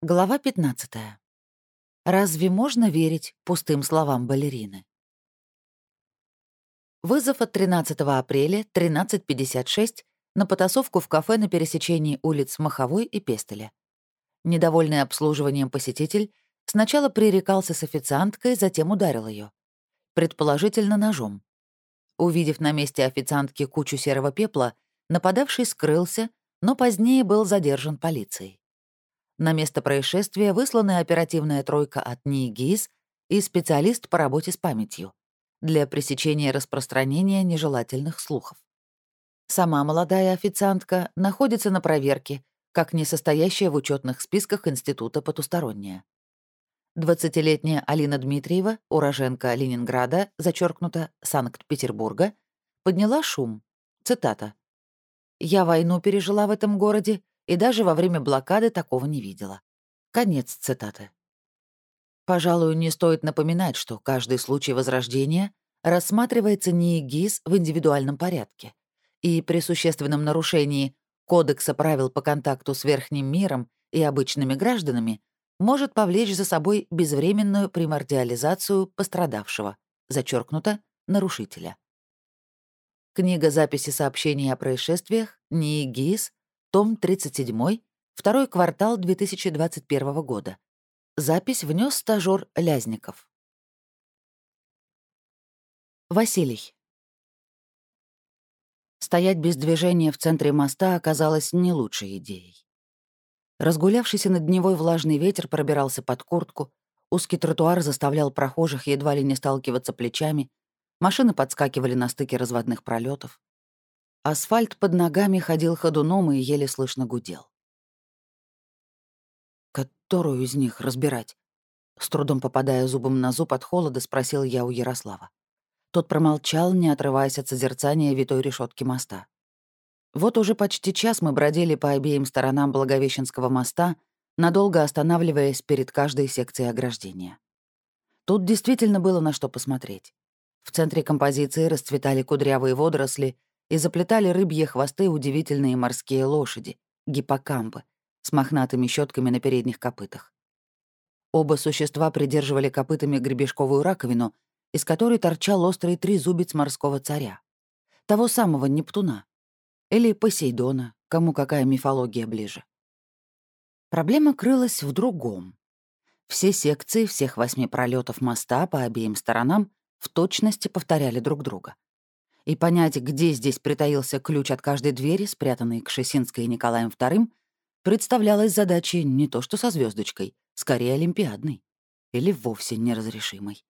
Глава 15. Разве можно верить пустым словам балерины? Вызов от 13 апреля 13.56 на потасовку в кафе на пересечении улиц Маховой и Пестеля. Недовольный обслуживанием посетитель сначала пререкался с официанткой, затем ударил ее, предположительно ножом. Увидев на месте официантки кучу серого пепла, нападавший скрылся, но позднее был задержан полицией. На место происшествия высланы оперативная тройка от НИИ и специалист по работе с памятью для пресечения распространения нежелательных слухов. Сама молодая официантка находится на проверке, как несостоящая в учетных списках Института потусторонняя. 20-летняя Алина Дмитриева, уроженка Ленинграда, зачеркнуто Санкт-Петербурга, подняла шум. Цитата. «Я войну пережила в этом городе и даже во время блокады такого не видела. Конец цитаты. Пожалуй, не стоит напоминать, что каждый случай возрождения рассматривается не ГИС в индивидуальном порядке, и при существенном нарушении Кодекса правил по контакту с верхним миром и обычными гражданами может повлечь за собой безвременную примордиализацию пострадавшего, зачеркнуто, нарушителя. Книга записи сообщений о происшествиях, НИИ ГИС, том 37, второй квартал 2021 года. Запись внес стажёр Лязников. Василий. Стоять без движения в центре моста оказалось не лучшей идеей. Разгулявшийся над дневой влажный ветер пробирался под куртку, узкий тротуар заставлял прохожих едва ли не сталкиваться плечами, машины подскакивали на стыке разводных пролетов. Асфальт под ногами ходил ходуном и еле слышно гудел. «Которую из них разбирать?» С трудом попадая зубом на зуб от холода, спросил я у Ярослава. Тот промолчал, не отрываясь от созерцания витой решетки моста. Вот уже почти час мы бродили по обеим сторонам Благовещенского моста, надолго останавливаясь перед каждой секцией ограждения. Тут действительно было на что посмотреть. В центре композиции расцветали кудрявые водоросли, и заплетали рыбьи хвосты удивительные морские лошади, гиппокампы, с мохнатыми щетками на передних копытах. Оба существа придерживали копытами гребешковую раковину, из которой торчал острый трезубец морского царя. Того самого Нептуна. Или Посейдона, кому какая мифология ближе. Проблема крылась в другом. Все секции всех восьми пролетов моста по обеим сторонам в точности повторяли друг друга и понять, где здесь притаился ключ от каждой двери, спрятанный Кшесинской и Николаем II, представлялась задачей не то что со звездочкой, скорее олимпиадной или вовсе неразрешимой.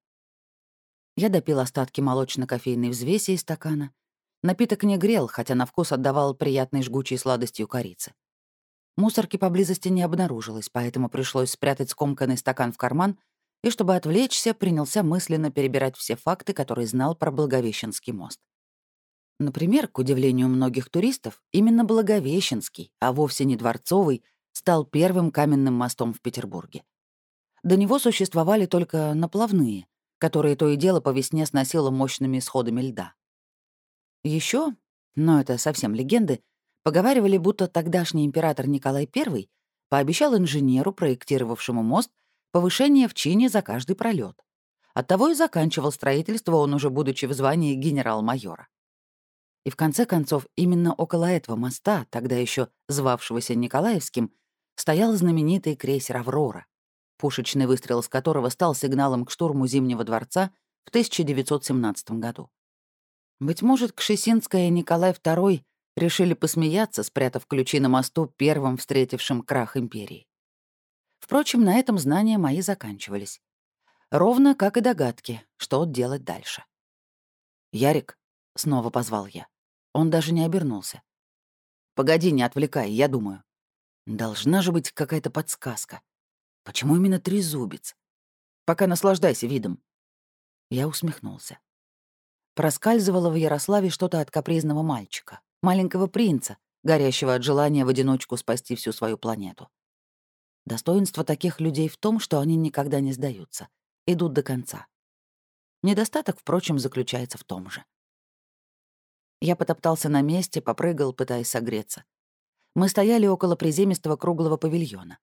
Я допил остатки молочно-кофейной взвеси из стакана. Напиток не грел, хотя на вкус отдавал приятной жгучей сладостью корицы. Мусорки поблизости не обнаружилось, поэтому пришлось спрятать скомканный стакан в карман и, чтобы отвлечься, принялся мысленно перебирать все факты, которые знал про Благовещенский мост. Например, к удивлению многих туристов, именно Благовещенский, а вовсе не Дворцовый, стал первым каменным мостом в Петербурге. До него существовали только наплавные, которые то и дело по весне сносило мощными сходами льда. Еще, но это совсем легенды, поговаривали, будто тогдашний император Николай I пообещал инженеру, проектировавшему мост, повышение в чине за каждый пролет. Оттого и заканчивал строительство он уже будучи в звании генерал-майора. И в конце концов, именно около этого моста, тогда еще звавшегося Николаевским, стоял знаменитый крейсер «Аврора», пушечный выстрел с которого стал сигналом к штурму Зимнего дворца в 1917 году. Быть может, Кшесинская и Николай II решили посмеяться, спрятав ключи на мосту, первым встретившим крах империи. Впрочем, на этом знания мои заканчивались. Ровно как и догадки, что делать дальше. «Ярик», — снова позвал я. Он даже не обернулся. «Погоди, не отвлекай, я думаю. Должна же быть какая-то подсказка. Почему именно трезубец? Пока наслаждайся видом». Я усмехнулся. Проскальзывало в Ярославе что-то от капризного мальчика, маленького принца, горящего от желания в одиночку спасти всю свою планету. Достоинство таких людей в том, что они никогда не сдаются, идут до конца. Недостаток, впрочем, заключается в том же. Я потоптался на месте, попрыгал, пытаясь согреться. Мы стояли около приземистого круглого павильона.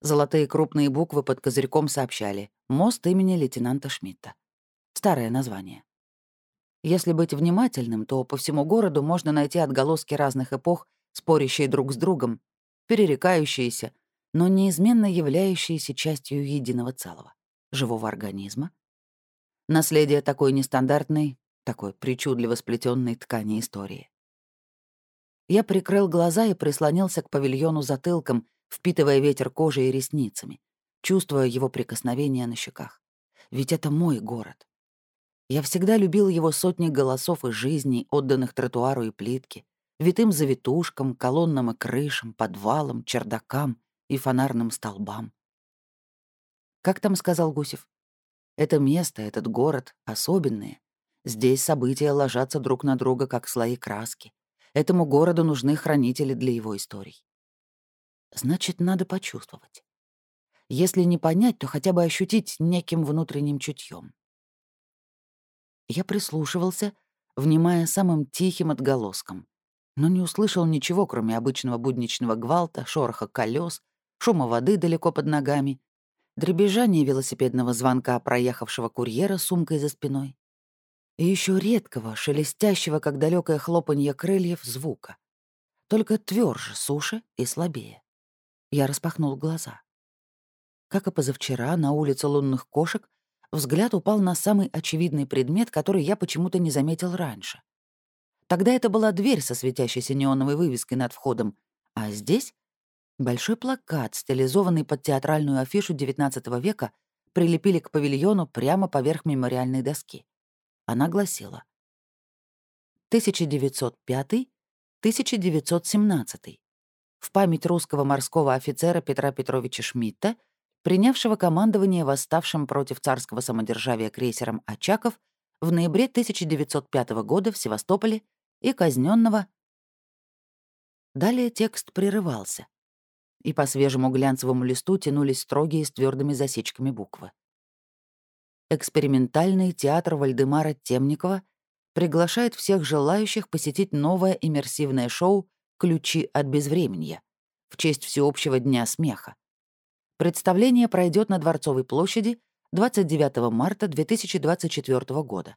Золотые крупные буквы под козырьком сообщали «Мост имени лейтенанта Шмидта». Старое название. Если быть внимательным, то по всему городу можно найти отголоски разных эпох, спорящие друг с другом, перерекающиеся, но неизменно являющиеся частью единого целого, живого организма. Наследие такой нестандартной, такой причудливо сплетенной ткани истории. Я прикрыл глаза и прислонился к павильону затылком, впитывая ветер кожи и ресницами, чувствуя его прикосновение на щеках. Ведь это мой город. Я всегда любил его сотни голосов и жизней, отданных тротуару и плитке, витым завитушкам, колоннам и крышам, подвалам, чердакам и фонарным столбам. Как там сказал Гусев? Это место, этот город особенные. Здесь события ложатся друг на друга, как слои краски. Этому городу нужны хранители для его историй. Значит, надо почувствовать. Если не понять, то хотя бы ощутить неким внутренним чутьем. Я прислушивался, внимая самым тихим отголоском, но не услышал ничего, кроме обычного будничного гвалта, шороха колес, шума воды далеко под ногами, дребезжания велосипедного звонка проехавшего курьера сумкой за спиной и еще редкого, шелестящего, как далекое хлопанье крыльев, звука. Только тверже, суше и слабее. Я распахнул глаза. Как и позавчера, на улице лунных кошек взгляд упал на самый очевидный предмет, который я почему-то не заметил раньше. Тогда это была дверь со светящейся неоновой вывеской над входом, а здесь — большой плакат, стилизованный под театральную афишу XIX века, прилепили к павильону прямо поверх мемориальной доски. Она гласила 1905-1917 в память русского морского офицера Петра Петровича Шмидта принявшего командование восставшим против царского самодержавия крейсером «Очаков» в ноябре 1905 года в Севастополе и казненного. Далее текст прерывался, и по свежему глянцевому листу тянулись строгие с твердыми засечками буквы. Экспериментальный театр Вальдемара Темникова приглашает всех желающих посетить новое иммерсивное шоу «Ключи от безвременья» в честь всеобщего дня смеха, Представление пройдет на Дворцовой площади 29 марта 2024 года.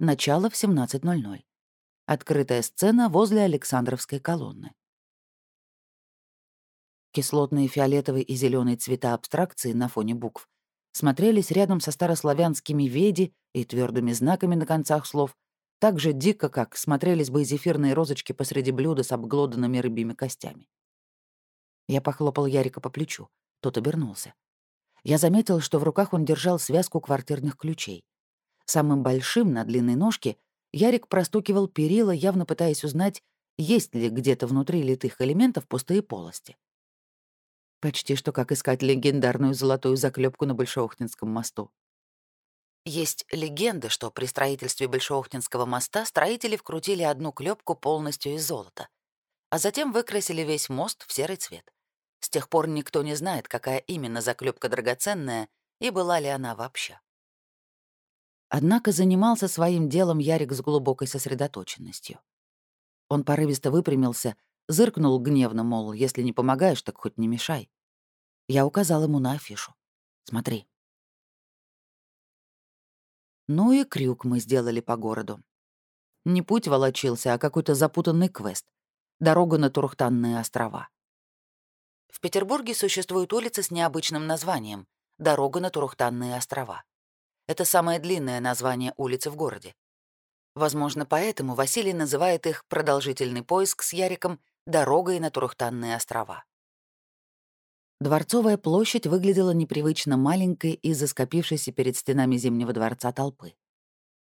Начало в 17.00. Открытая сцена возле Александровской колонны. Кислотные фиолетовый и зеленый цвета абстракции на фоне букв смотрелись рядом со старославянскими «веди» и твердыми знаками на концах слов, так же дико, как смотрелись бы зефирные розочки посреди блюда с обглоданными рыбьими костями. Я похлопал Ярика по плечу. Тот обернулся. Я заметил, что в руках он держал связку квартирных ключей. Самым большим, на длинной ножке, Ярик простукивал перила, явно пытаясь узнать, есть ли где-то внутри литых элементов пустые полости. Почти что как искать легендарную золотую заклепку на Большоохтинском мосту. Есть легенда, что при строительстве Большоохтинского моста строители вкрутили одну клепку полностью из золота, а затем выкрасили весь мост в серый цвет. С тех пор никто не знает, какая именно заклепка драгоценная и была ли она вообще. Однако занимался своим делом Ярик с глубокой сосредоточенностью. Он порывисто выпрямился, зыркнул гневно, мол, если не помогаешь, так хоть не мешай. Я указал ему на афишу. Смотри. Ну и крюк мы сделали по городу. Не путь волочился, а какой-то запутанный квест. Дорога на Турхтанные острова. В Петербурге существует улица с необычным названием — «Дорога на Турухтанные острова». Это самое длинное название улицы в городе. Возможно, поэтому Василий называет их продолжительный поиск с Яриком «Дорогой на Турухтанные острова». Дворцовая площадь выглядела непривычно маленькой из-за скопившейся перед стенами Зимнего дворца толпы.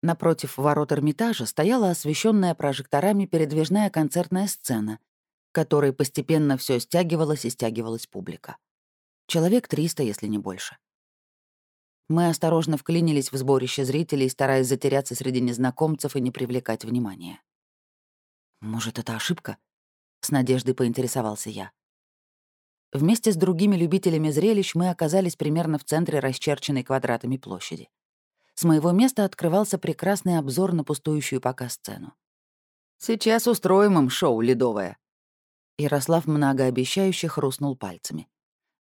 Напротив ворот Эрмитажа стояла освещенная прожекторами передвижная концертная сцена, которой постепенно все стягивалось и стягивалась публика. Человек 300, если не больше. Мы осторожно вклинились в сборище зрителей, стараясь затеряться среди незнакомцев и не привлекать внимания. «Может, это ошибка?» — с надеждой поинтересовался я. Вместе с другими любителями зрелищ мы оказались примерно в центре расчерченной квадратами площади. С моего места открывался прекрасный обзор на пустующую пока сцену. «Сейчас устроим им шоу ледовое», Ярослав многообещающе хрустнул пальцами.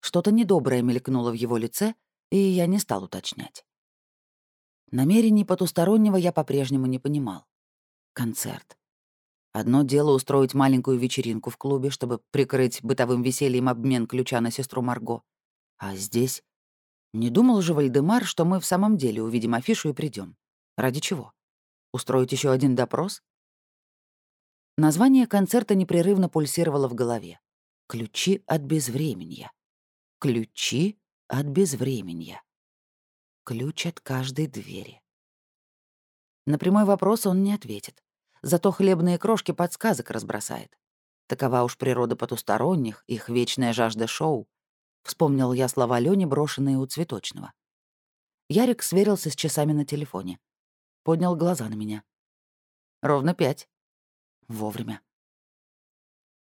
Что-то недоброе мелькнуло в его лице, и я не стал уточнять. Намерений потустороннего я по-прежнему не понимал. Концерт. Одно дело устроить маленькую вечеринку в клубе, чтобы прикрыть бытовым весельем обмен ключа на сестру Марго. А здесь... Не думал же Вальдемар, что мы в самом деле увидим афишу и придем. Ради чего? Устроить еще один допрос? Название концерта непрерывно пульсировало в голове. «Ключи от безвременья». «Ключи от безвременья». Ключ от каждой двери. На прямой вопрос он не ответит. Зато хлебные крошки подсказок разбросает. Такова уж природа потусторонних, их вечная жажда шоу. Вспомнил я слова Лёни, брошенные у цветочного. Ярик сверился с часами на телефоне. Поднял глаза на меня. Ровно пять. Вовремя.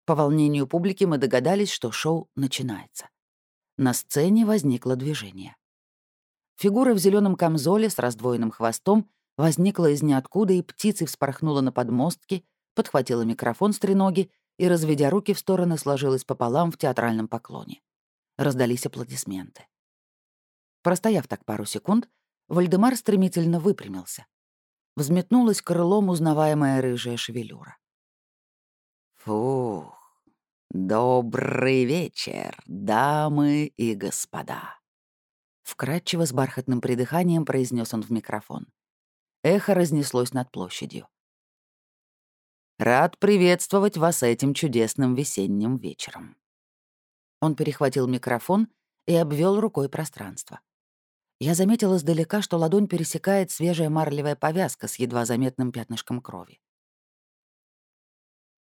По волнению публики мы догадались, что шоу начинается. На сцене возникло движение. Фигура в зеленом камзоле с раздвоенным хвостом возникла из ниоткуда и птицей вспорхнула на подмостки, подхватила микрофон с треноги и, разведя руки в стороны, сложилась пополам в театральном поклоне. Раздались аплодисменты. Простояв так пару секунд, Вальдемар стремительно выпрямился. Взметнулась крылом узнаваемая рыжая шевелюра. «Фух, добрый вечер, дамы и господа!» Вкрадчиво с бархатным придыханием произнес он в микрофон. Эхо разнеслось над площадью. «Рад приветствовать вас этим чудесным весенним вечером». Он перехватил микрофон и обвел рукой пространство. Я заметил издалека, что ладонь пересекает свежая марлевая повязка с едва заметным пятнышком крови.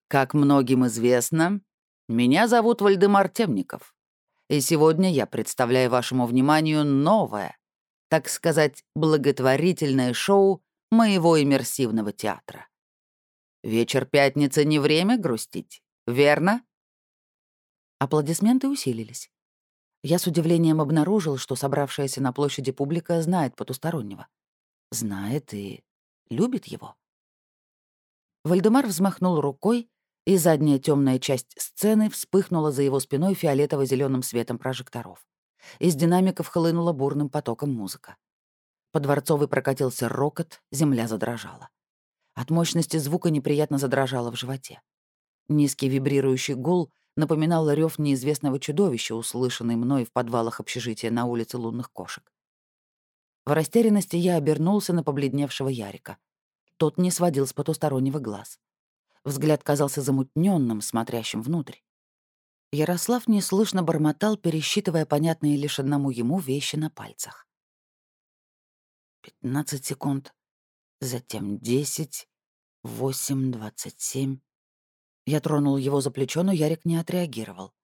«Как многим известно, меня зовут Вальдемар Темников, и сегодня я представляю вашему вниманию новое, так сказать, благотворительное шоу моего иммерсивного театра. Вечер пятницы не время грустить, верно? Аплодисменты усилились. Я с удивлением обнаружил, что собравшаяся на площади публика знает потустороннего. Знает и любит его. Вальдемар взмахнул рукой, и задняя темная часть сцены вспыхнула за его спиной фиолетово зеленым светом прожекторов. Из динамиков хлынула бурным потоком музыка. По дворцовой прокатился рокот, земля задрожала. От мощности звука неприятно задрожало в животе. Низкий вибрирующий гул напоминал рев неизвестного чудовища, услышанный мной в подвалах общежития на улице лунных кошек. В растерянности я обернулся на побледневшего Ярика. Тот не сводил с потустороннего глаз. Взгляд казался замутненным, смотрящим внутрь. Ярослав неслышно бормотал, пересчитывая понятные лишь одному ему вещи на пальцах. Пятнадцать секунд, затем десять, восемь, двадцать семь. Я тронул его за плечо, но Ярик не отреагировал.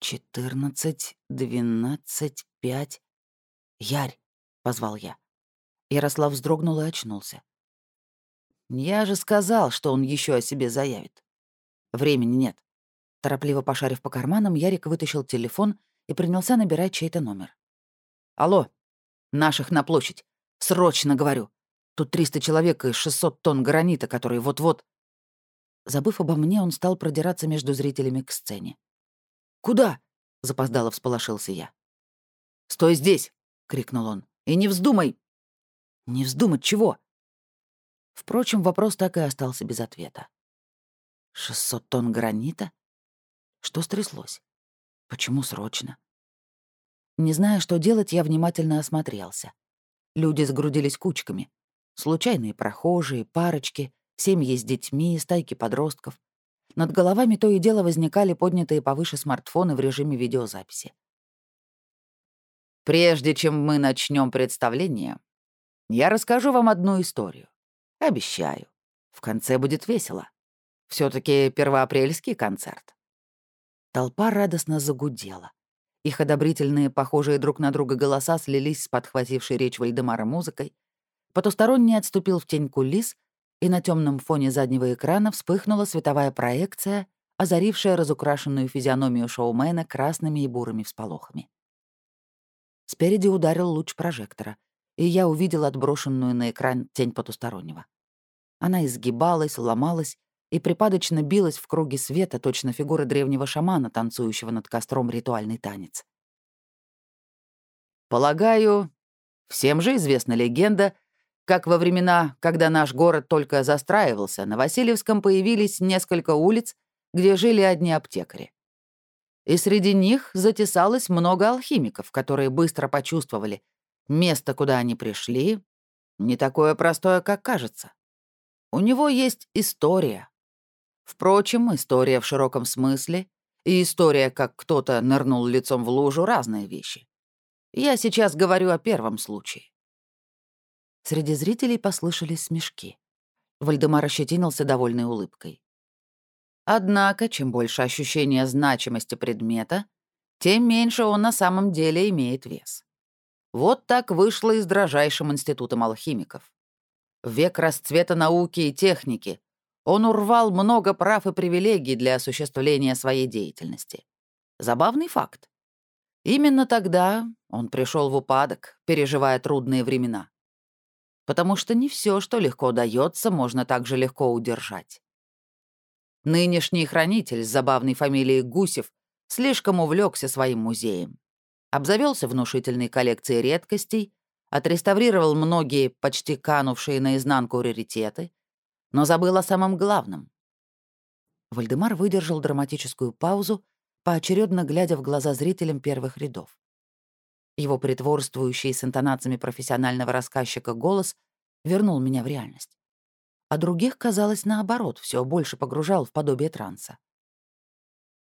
«Четырнадцать, двенадцать, пять...» «Ярь!» — позвал я. Ярослав вздрогнул и очнулся. «Я же сказал, что он еще о себе заявит. Времени нет. Торопливо пошарив по карманам, Ярик вытащил телефон и принялся набирать чей-то номер. «Алло, наших на площадь. Срочно, говорю. Тут 300 человек и 600 тонн гранита, которые вот-вот...» Забыв обо мне, он стал продираться между зрителями к сцене. «Куда?» — запоздало всполошился я. «Стой здесь!» — крикнул он. «И не вздумай!» «Не вздумать чего?» Впрочем, вопрос так и остался без ответа. «Шестьсот тонн гранита? Что стряслось? Почему срочно? Не зная, что делать, я внимательно осмотрелся. Люди сгрудились кучками. Случайные прохожие, парочки, семьи с детьми, стайки подростков. Над головами то и дело возникали поднятые повыше смартфоны в режиме видеозаписи. Прежде чем мы начнем представление, я расскажу вам одну историю. Обещаю. В конце будет весело. все таки первоапрельский концерт. Толпа радостно загудела. Их одобрительные, похожие друг на друга голоса слились с подхватившей речь Вальдемара музыкой. Потусторонний отступил в тень кулис, и на темном фоне заднего экрана вспыхнула световая проекция, озарившая разукрашенную физиономию шоумена красными и бурыми всполохами. Спереди ударил луч прожектора, и я увидел отброшенную на экран тень потустороннего. Она изгибалась, ломалась, и припадочно билась в круге света, точно фигура древнего шамана, танцующего над костром ритуальный танец. Полагаю, всем же известна легенда, как во времена, когда наш город только застраивался, на Васильевском появились несколько улиц, где жили одни аптекари. И среди них затесалось много алхимиков, которые быстро почувствовали, место, куда они пришли, не такое простое, как кажется. У него есть история. Впрочем, история в широком смысле и история, как кто-то нырнул лицом в лужу, — разные вещи. Я сейчас говорю о первом случае. Среди зрителей послышались смешки. Вальдемар ощетинился довольной улыбкой. Однако, чем больше ощущения значимости предмета, тем меньше он на самом деле имеет вес. Вот так вышло и с дрожайшим институтом алхимиков. Век расцвета науки и техники он урвал много прав и привилегий для осуществления своей деятельности. Забавный факт. Именно тогда он пришел в упадок, переживая трудные времена. Потому что не все, что легко дается, можно так же легко удержать. Нынешний хранитель с забавной фамилией Гусев слишком увлекся своим музеем. Обзавелся внушительной коллекцией редкостей, отреставрировал многие почти канувшие наизнанку раритеты, но забыл о самом главном. Вальдемар выдержал драматическую паузу, поочередно глядя в глаза зрителям первых рядов. Его притворствующий с интонациями профессионального рассказчика голос вернул меня в реальность. А других, казалось, наоборот, все больше погружал в подобие транса.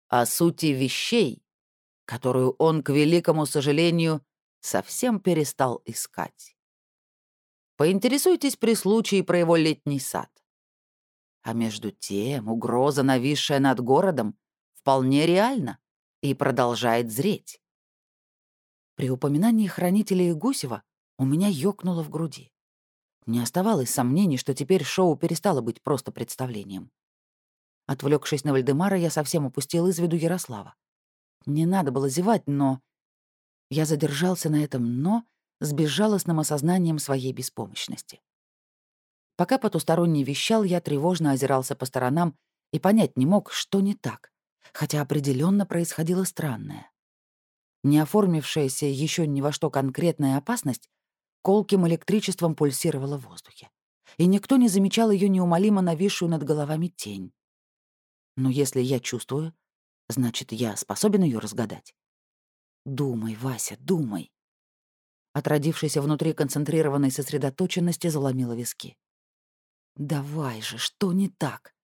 О сути вещей, которую он, к великому сожалению, совсем перестал искать. Поинтересуйтесь при случае про его летний сад. А между тем угроза, нависшая над городом, вполне реальна и продолжает зреть. При упоминании хранителей Гусева у меня ёкнуло в груди. Не оставалось сомнений, что теперь шоу перестало быть просто представлением. Отвлекшись на Вальдемара, я совсем упустил из виду Ярослава. Не надо было зевать, но... Я задержался на этом «но» с безжалостным осознанием своей беспомощности. Пока потусторонний вещал, я тревожно озирался по сторонам и понять не мог, что не так хотя определенно происходило странное. Не оформившаяся еще ни во что конкретная опасность колким электричеством пульсировала в воздухе, и никто не замечал ее неумолимо нависшую над головами тень. Но если я чувствую, значит, я способен ее разгадать. Думай, Вася, думай. От внутри концентрированной сосредоточенности заломила виски. «Давай же, что не так?»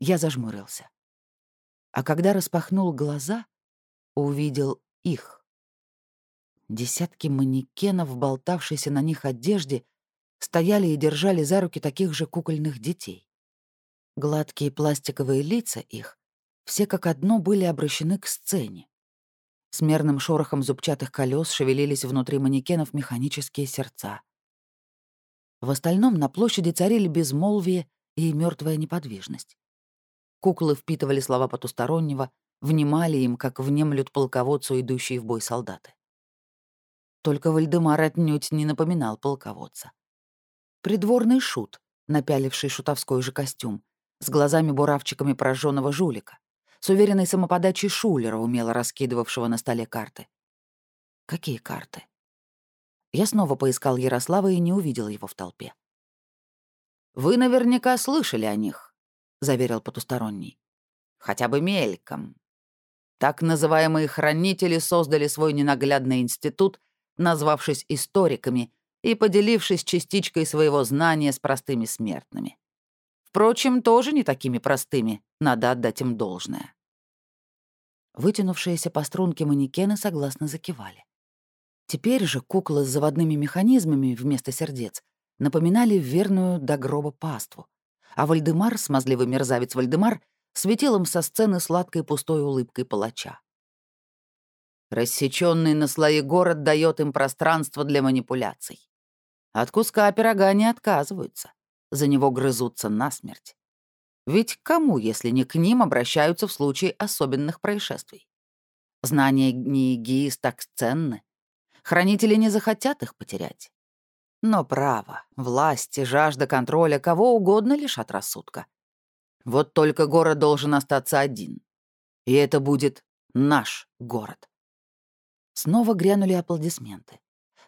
Я зажмурился а когда распахнул глаза, увидел их. Десятки манекенов, в болтавшейся на них одежде, стояли и держали за руки таких же кукольных детей. Гладкие пластиковые лица их все как одно были обращены к сцене. С мерным шорохом зубчатых колес шевелились внутри манекенов механические сердца. В остальном на площади царили безмолвие и мертвая неподвижность. Куклы впитывали слова потустороннего, внимали им, как внемлют полководцу, идущие в бой солдаты. Только Вальдемар отнюдь не напоминал полководца. Придворный шут, напяливший шутовской же костюм, с глазами-буравчиками прожженного жулика, с уверенной самоподачей шулера, умело раскидывавшего на столе карты. Какие карты? Я снова поискал Ярослава и не увидел его в толпе. «Вы наверняка слышали о них», заверил потусторонний. «Хотя бы мельком. Так называемые хранители создали свой ненаглядный институт, назвавшись историками и поделившись частичкой своего знания с простыми смертными. Впрочем, тоже не такими простыми, надо отдать им должное». Вытянувшиеся по струнке манекены согласно закивали. Теперь же куклы с заводными механизмами вместо сердец напоминали верную до гроба паству, а Вальдемар, смазливый мерзавец Вальдемар, светил им со сцены сладкой пустой улыбкой палача. Рассеченный на слои город дает им пространство для манипуляций. От куска пирога не отказываются, за него грызутся насмерть. Ведь к кому, если не к ним, обращаются в случае особенных происшествий? Знания Гниегиис так ценны. Хранители не захотят их потерять. Но право, власть и жажда контроля кого угодно лишат рассудка. Вот только город должен остаться один. И это будет наш город. Снова грянули аплодисменты.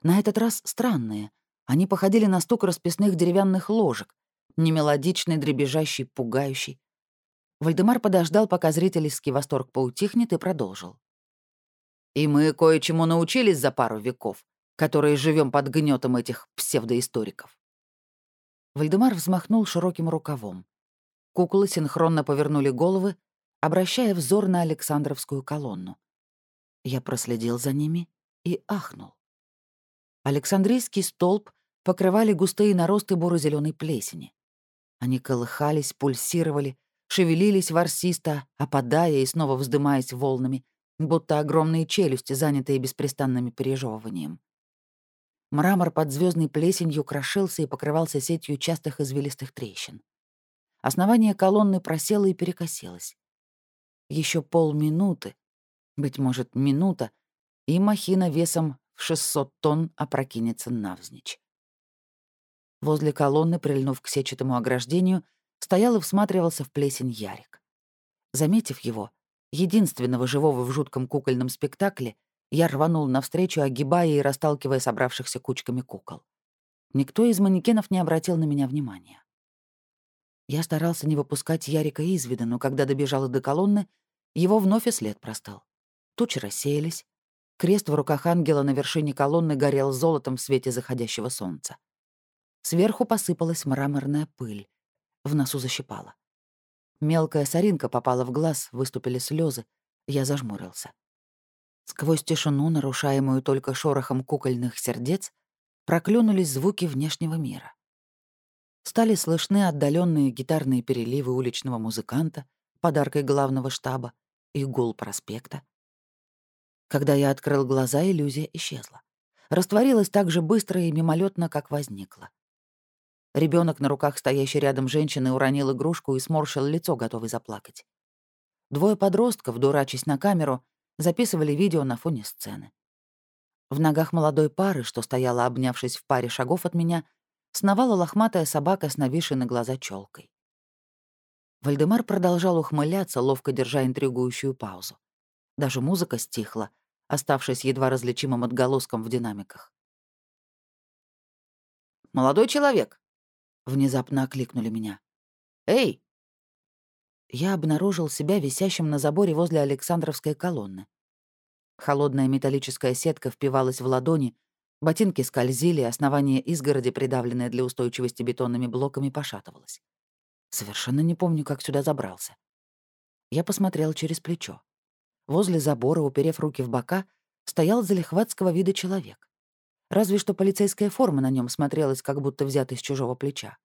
На этот раз странные. Они походили на стук расписных деревянных ложек, немелодичный, дребезжащий, пугающий. Вальдемар подождал, пока зрительский восторг поутихнет, и продолжил. «И мы кое-чему научились за пару веков, которые живем под гнетом этих псевдоисториков». Вальдемар взмахнул широким рукавом. Куклы синхронно повернули головы, обращая взор на Александровскую колонну. Я проследил за ними и ахнул. Александрийский столб покрывали густые наросты буро зеленой плесени. Они колыхались, пульсировали, шевелились ворсисто, опадая и снова вздымаясь волнами, будто огромные челюсти, занятые беспрестанным пережевыванием. Мрамор под звездной плесенью крошился и покрывался сетью частых извилистых трещин. Основание колонны просело и перекосилось. Еще полминуты, быть может, минута, и махина весом в 600 тонн опрокинется навзничь. Возле колонны, прильнув к сетчатому ограждению, стоял и всматривался в плесень Ярик. Заметив его, единственного живого в жутком кукольном спектакле, я рванул навстречу, огибая и расталкивая собравшихся кучками кукол. Никто из манекенов не обратил на меня внимания. Я старался не выпускать Ярика из вида, но когда добежал до колонны, его вновь и след простал. Тучи рассеялись. Крест в руках ангела на вершине колонны горел золотом в свете заходящего солнца. Сверху посыпалась мраморная пыль. В носу защипала. Мелкая соринка попала в глаз, выступили слезы. Я зажмурился. Сквозь тишину, нарушаемую только шорохом кукольных сердец, проклюнулись звуки внешнего мира. Стали слышны отдаленные гитарные переливы уличного музыканта, подаркой главного штаба, и гул проспекта. Когда я открыл глаза, иллюзия исчезла. Растворилась так же быстро и мимолетно, как возникла. Ребенок на руках стоящей рядом женщины уронил игрушку и сморщил лицо, готовый заплакать. Двое подростков, дурачась на камеру, записывали видео на фоне сцены. В ногах молодой пары, что стояла, обнявшись в паре шагов от меня, сновала лохматая собака с нависшей на глаза челкой. Вальдемар продолжал ухмыляться, ловко держа интригующую паузу. Даже музыка стихла, оставшись едва различимым отголоском в динамиках. «Молодой человек!» — внезапно окликнули меня. «Эй, я обнаружил себя висящим на заборе возле Александровской колонны. Холодная металлическая сетка впивалась в ладони, ботинки скользили, основание изгороди, придавленное для устойчивости бетонными блоками, пошатывалось. Совершенно не помню, как сюда забрался. Я посмотрел через плечо. Возле забора, уперев руки в бока, стоял залихватского вида человек. Разве что полицейская форма на нем смотрелась, как будто взята из чужого плеча.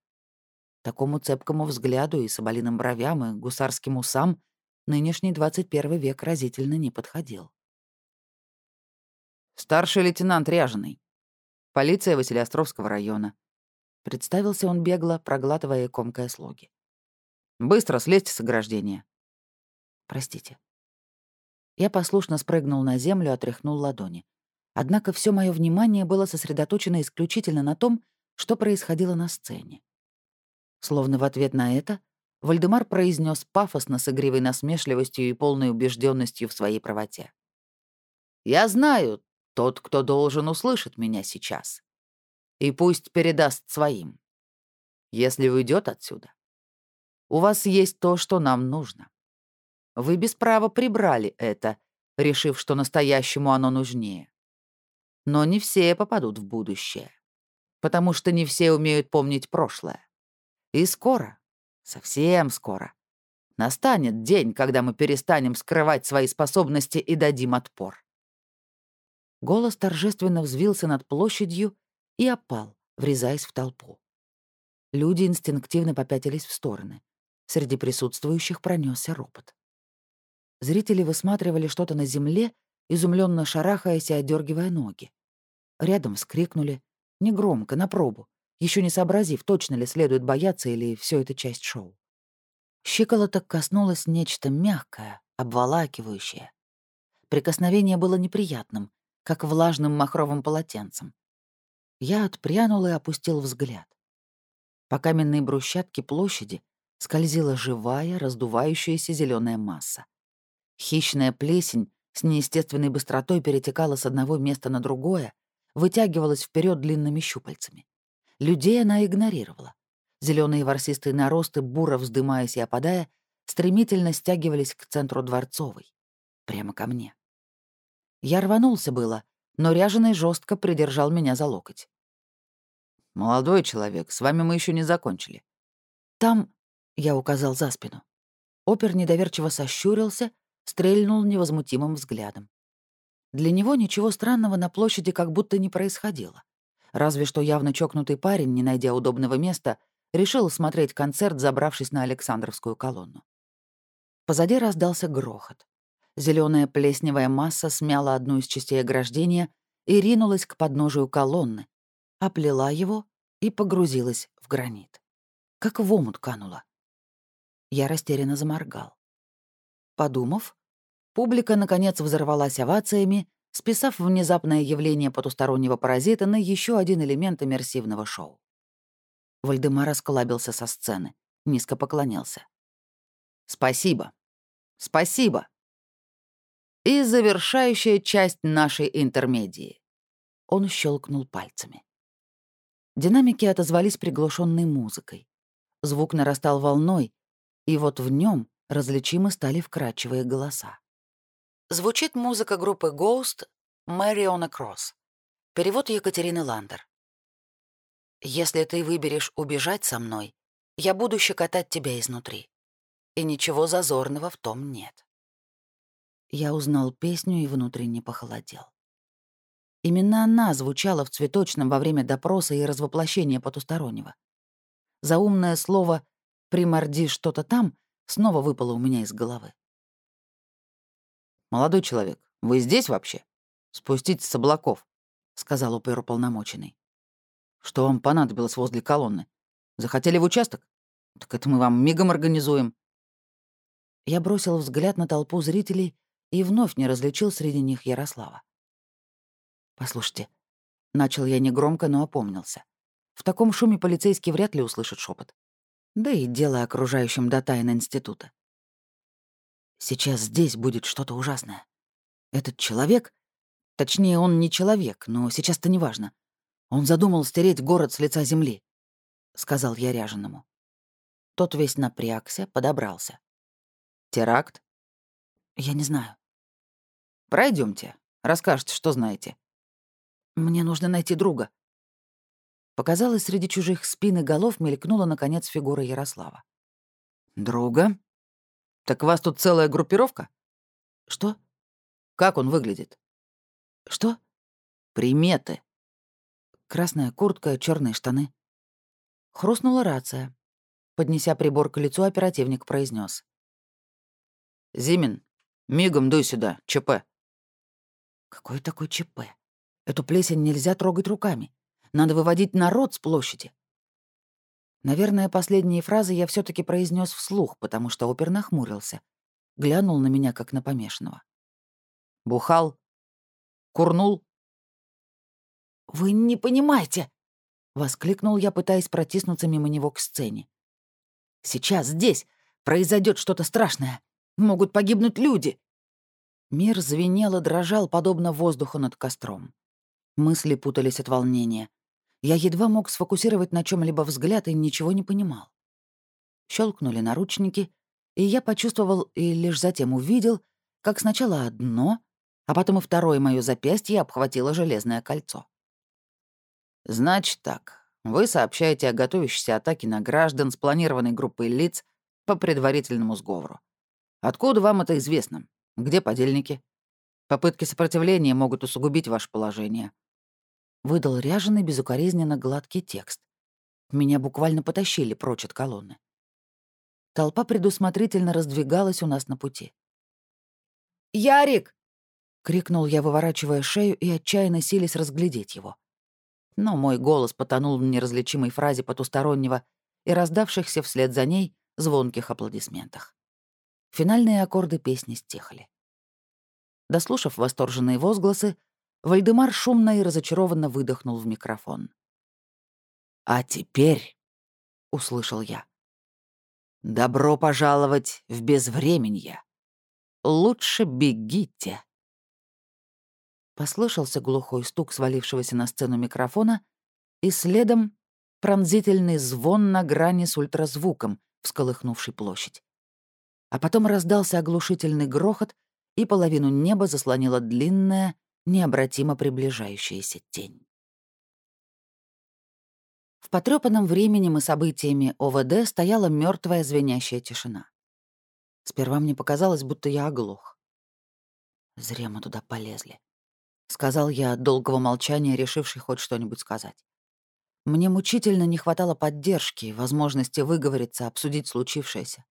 Такому цепкому взгляду и соболиным бровям, и гусарским усам нынешний 21 век разительно не подходил. «Старший лейтенант Ряженый. Полиция Василиостровского района». Представился он бегло, проглатывая комкое слоги. «Быстро слезьте с ограждения». «Простите». Я послушно спрыгнул на землю, отряхнул ладони. Однако все мое внимание было сосредоточено исключительно на том, что происходило на сцене. Словно в ответ на это, Вальдемар произнес пафосно с игривой насмешливостью и полной убежденностью в своей правоте. «Я знаю, тот, кто должен, услышать меня сейчас. И пусть передаст своим. Если уйдет отсюда, у вас есть то, что нам нужно. Вы без права прибрали это, решив, что настоящему оно нужнее. Но не все попадут в будущее, потому что не все умеют помнить прошлое. И скоро, совсем скоро, настанет день, когда мы перестанем скрывать свои способности и дадим отпор. Голос торжественно взвился над площадью и опал, врезаясь в толпу. Люди инстинктивно попятились в стороны. Среди присутствующих пронесся ропот. Зрители высматривали что-то на земле, изумленно шарахаясь и одергивая ноги. Рядом вскрикнули, негромко, на пробу, еще не сообразив, точно ли следует бояться или все это часть шоу. Щиколоток коснулось нечто мягкое, обволакивающее. Прикосновение было неприятным, как влажным махровым полотенцем. Я отпрянул и опустил взгляд. По каменной брусчатке площади скользила живая, раздувающаяся зеленая масса. Хищная плесень с неестественной быстротой перетекала с одного места на другое, вытягивалась вперед длинными щупальцами. Людей она игнорировала. Зеленые ворсистые наросты, буро вздымаясь и опадая, стремительно стягивались к центру Дворцовой. Прямо ко мне. Я рванулся было, но ряженый жестко придержал меня за локоть. «Молодой человек, с вами мы еще не закончили». «Там...» — я указал за спину. Опер недоверчиво сощурился, стрельнул невозмутимым взглядом. Для него ничего странного на площади как будто не происходило. Разве что явно чокнутый парень, не найдя удобного места, решил смотреть концерт, забравшись на Александровскую колонну. Позади раздался грохот. Зеленая плесневая масса смяла одну из частей ограждения и ринулась к подножию колонны, оплела его и погрузилась в гранит. Как в омут канула. Я растерянно заморгал. Подумав, публика, наконец, взорвалась овациями, списав внезапное явление потустороннего паразита на еще один элемент иммерсивного шоу. Вальдемар осклабился со сцены, низко поклонился. «Спасибо. Спасибо. И завершающая часть нашей интермедии». Он щелкнул пальцами. Динамики отозвались приглушенной музыкой. Звук нарастал волной, и вот в нем различимы стали вкрадчивые голоса. Звучит музыка группы Ghost «Mary on a Cross». Перевод Екатерины Ландер. «Если ты выберешь убежать со мной, я буду щекотать тебя изнутри. И ничего зазорного в том нет». Я узнал песню и внутренне похолодел. Именно она звучала в цветочном во время допроса и развоплощения потустороннего. Заумное слово «приморди что-то там» снова выпало у меня из головы. «Молодой человек, вы здесь вообще? Спуститесь с облаков», — сказал оперуполномоченный. «Что вам понадобилось возле колонны? Захотели в участок? Так это мы вам мигом организуем». Я бросил взгляд на толпу зрителей и вновь не различил среди них Ярослава. «Послушайте», — начал я негромко, но опомнился. В таком шуме полицейский вряд ли услышит шепот. Да и дело окружающим до тайн института. Сейчас здесь будет что-то ужасное. Этот человек, точнее, он не человек, но сейчас-то неважно. Он задумал стереть город с лица земли, — сказал я ряженому. Тот весь напрягся, подобрался. «Теракт?» «Я не знаю». Пройдемте, расскажете, что знаете». Мне нужно найти друга». Показалось, среди чужих спин и голов мелькнула, наконец, фигура Ярослава. «Друга? Так вас тут целая группировка?» «Что?» «Как он выглядит?» «Что?» «Приметы». Красная куртка, черные штаны. Хрустнула рация. Поднеся прибор к лицу, оперативник произнес: «Зимин, мигом дуй сюда, ЧП». «Какой такой ЧП?» Эту плесень нельзя трогать руками. Надо выводить народ с площади. Наверное, последние фразы я все таки произнес вслух, потому что опер нахмурился. Глянул на меня, как на помешанного. «Бухал? Курнул?» «Вы не понимаете!» — воскликнул я, пытаясь протиснуться мимо него к сцене. «Сейчас здесь произойдет что-то страшное. Могут погибнуть люди!» Мир звенел и дрожал, подобно воздуху над костром. Мысли путались от волнения. Я едва мог сфокусировать на чем либо взгляд и ничего не понимал. Щелкнули наручники, и я почувствовал и лишь затем увидел, как сначала одно, а потом и второе мое запястье обхватило железное кольцо. «Значит так. Вы сообщаете о готовящейся атаке на граждан, спланированной группой лиц по предварительному сговору. Откуда вам это известно? Где подельники? Попытки сопротивления могут усугубить ваше положение. Выдал ряженый безукоризненно гладкий текст. Меня буквально потащили прочь от колонны. Толпа предусмотрительно раздвигалась у нас на пути. «Ярик!» — крикнул я, выворачивая шею и отчаянно сились разглядеть его. Но мой голос потонул в неразличимой фразе потустороннего и раздавшихся вслед за ней звонких аплодисментах. Финальные аккорды песни стихли. Дослушав восторженные возгласы, Вальдемар шумно и разочарованно выдохнул в микрофон. «А теперь», — услышал я, Добро пожаловать в безвременье. Лучше бегите. Послышался глухой стук свалившегося на сцену микрофона, и следом пронзительный звон на грани с ультразвуком, всколыхнувший площадь. А потом раздался оглушительный грохот, и половину неба заслонила длинная, необратимо приближающаяся тень. В потрёпанном временем и событиями ОВД стояла мертвая звенящая тишина. Сперва мне показалось, будто я оглох. Зря мы туда полезли. Сказал я от долгого молчания, решивший хоть что-нибудь сказать. Мне мучительно не хватало поддержки, возможности выговориться, обсудить случившееся.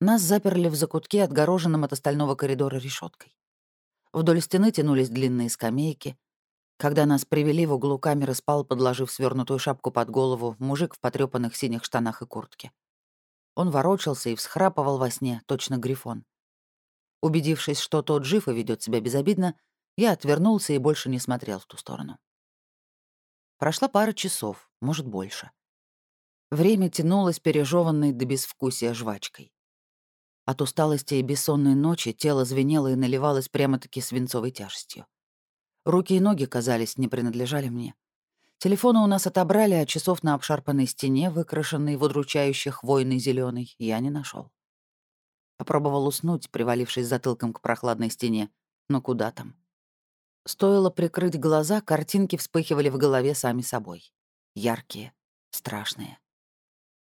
Нас заперли в закутке, отгороженном от остального коридора решеткой. Вдоль стены тянулись длинные скамейки. Когда нас привели, в углу камеры спал, подложив свернутую шапку под голову, мужик в потрёпанных синих штанах и куртке. Он ворочался и всхрапывал во сне, точно грифон. Убедившись, что тот жив и ведет себя безобидно, я отвернулся и больше не смотрел в ту сторону. Прошла пара часов, может, больше. Время тянулось пережеванной до безвкусия жвачкой. От усталости и бессонной ночи тело звенело и наливалось прямо-таки свинцовой тяжестью. Руки и ноги, казались, не принадлежали мне. Телефоны у нас отобрали, а часов на обшарпанной стене, выкрашенной в удручающий хвойный зеленый, я не нашел. Попробовал уснуть, привалившись затылком к прохладной стене, но куда там? Стоило прикрыть глаза, картинки вспыхивали в голове сами собой. Яркие, страшные.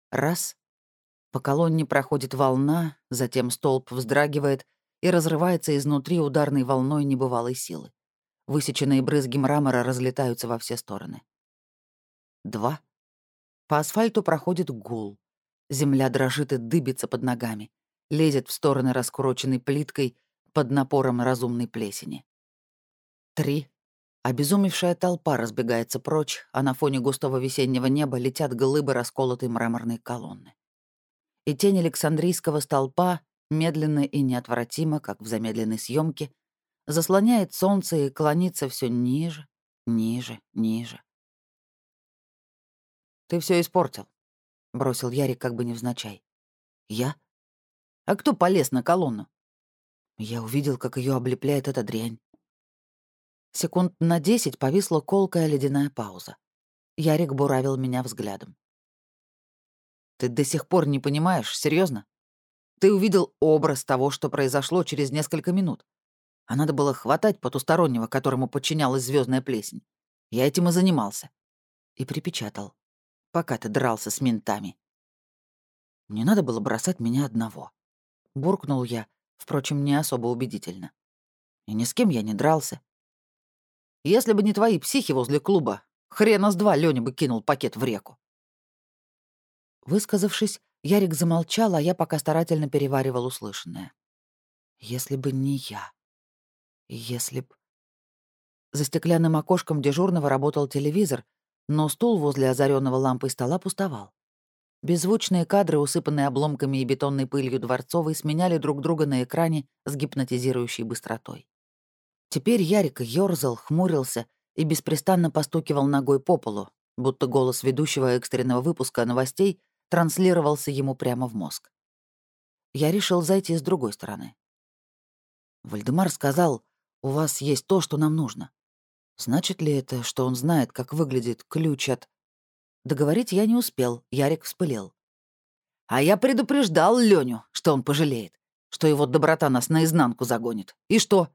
Раз по колонне проходит волна, затем столб вздрагивает и разрывается изнутри ударной волной небывалой силы. Высеченные брызги мрамора разлетаются во все стороны. Два. По асфальту проходит гул. Земля дрожит и дыбится под ногами, лезет в стороны раскуроченной плиткой под напором разумной плесени. Три. Обезумевшая толпа разбегается прочь, а на фоне густого весеннего неба летят глыбы расколотой мраморной колонны и тень Александрийского столпа, медленно и неотвратимо, как в замедленной съемке, заслоняет солнце и клонится все ниже, ниже, ниже. «Ты все испортил», — бросил Ярик как бы невзначай. «Я? А кто полез на колонну?» Я увидел, как ее облепляет эта дрянь. Секунд на десять повисла колкая ледяная пауза. Ярик буравил меня взглядом. Ты до сих пор не понимаешь, серьезно? Ты увидел образ того, что произошло через несколько минут. А надо было хватать потустороннего, которому подчинялась звездная плесень. Я этим и занимался. И припечатал. Пока ты дрался с ментами. Не надо было бросать меня одного. Буркнул я, впрочем, не особо убедительно. И ни с кем я не дрался. Если бы не твои психи возле клуба, хрена с два Лёня бы кинул пакет в реку. Высказавшись, Ярик замолчал, а я пока старательно переваривал услышанное. «Если бы не я. Если б...» За стеклянным окошком дежурного работал телевизор, но стул возле озаренного лампой стола пустовал. Беззвучные кадры, усыпанные обломками и бетонной пылью дворцовой, сменяли друг друга на экране с гипнотизирующей быстротой. Теперь Ярик ёрзал, хмурился и беспрестанно постукивал ногой по полу, будто голос ведущего экстренного выпуска новостей транслировался ему прямо в мозг. Я решил зайти с другой стороны. Вальдемар сказал, «У вас есть то, что нам нужно». Значит ли это, что он знает, как выглядит ключ от... Договорить я не успел, Ярик вспылил. А я предупреждал Леню, что он пожалеет, что его доброта нас наизнанку загонит. И что?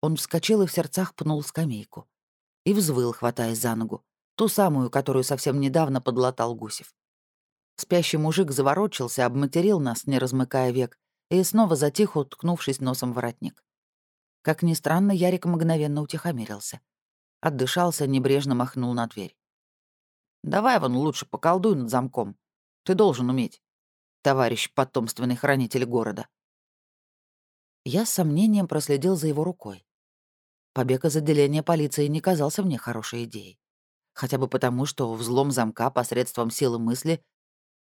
Он вскочил и в сердцах пнул скамейку. И взвыл, хватаясь за ногу, ту самую, которую совсем недавно подлатал Гусев. Спящий мужик заворочился, обматерил нас, не размыкая век, и снова затих, уткнувшись носом в воротник. Как ни странно, Ярик мгновенно утихомирился. Отдышался, небрежно махнул на дверь. «Давай вон лучше поколдуй над замком. Ты должен уметь, товарищ потомственный хранитель города». Я с сомнением проследил за его рукой. Побег из отделения полиции не казался мне хорошей идеей. Хотя бы потому, что взлом замка посредством силы мысли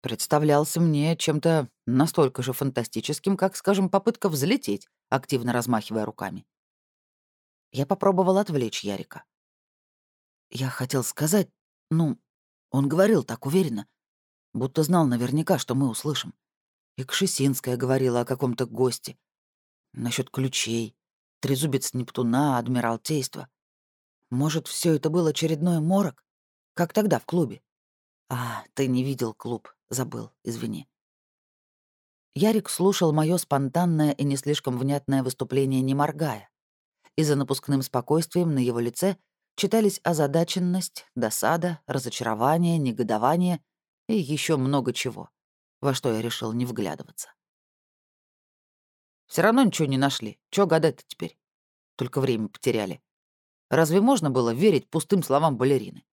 представлялся мне чем-то настолько же фантастическим, как, скажем, попытка взлететь, активно размахивая руками. Я попробовал отвлечь Ярика. Я хотел сказать, ну, он говорил так уверенно. Будто знал наверняка, что мы услышим. И Кшесинская говорила о каком-то госте. насчет ключей. Трезубец Нептуна, Адмиралтейство. Может, все это был очередной морок? Как тогда в клубе? А, ты не видел клуб. Забыл, извини. Ярик слушал мое спонтанное и не слишком внятное выступление, не моргая. И за напускным спокойствием на его лице читались озадаченность, досада, разочарование, негодование и еще много чего, во что я решил не вглядываться. Все равно ничего не нашли. Чё гадать-то теперь? Только время потеряли. Разве можно было верить пустым словам балерины?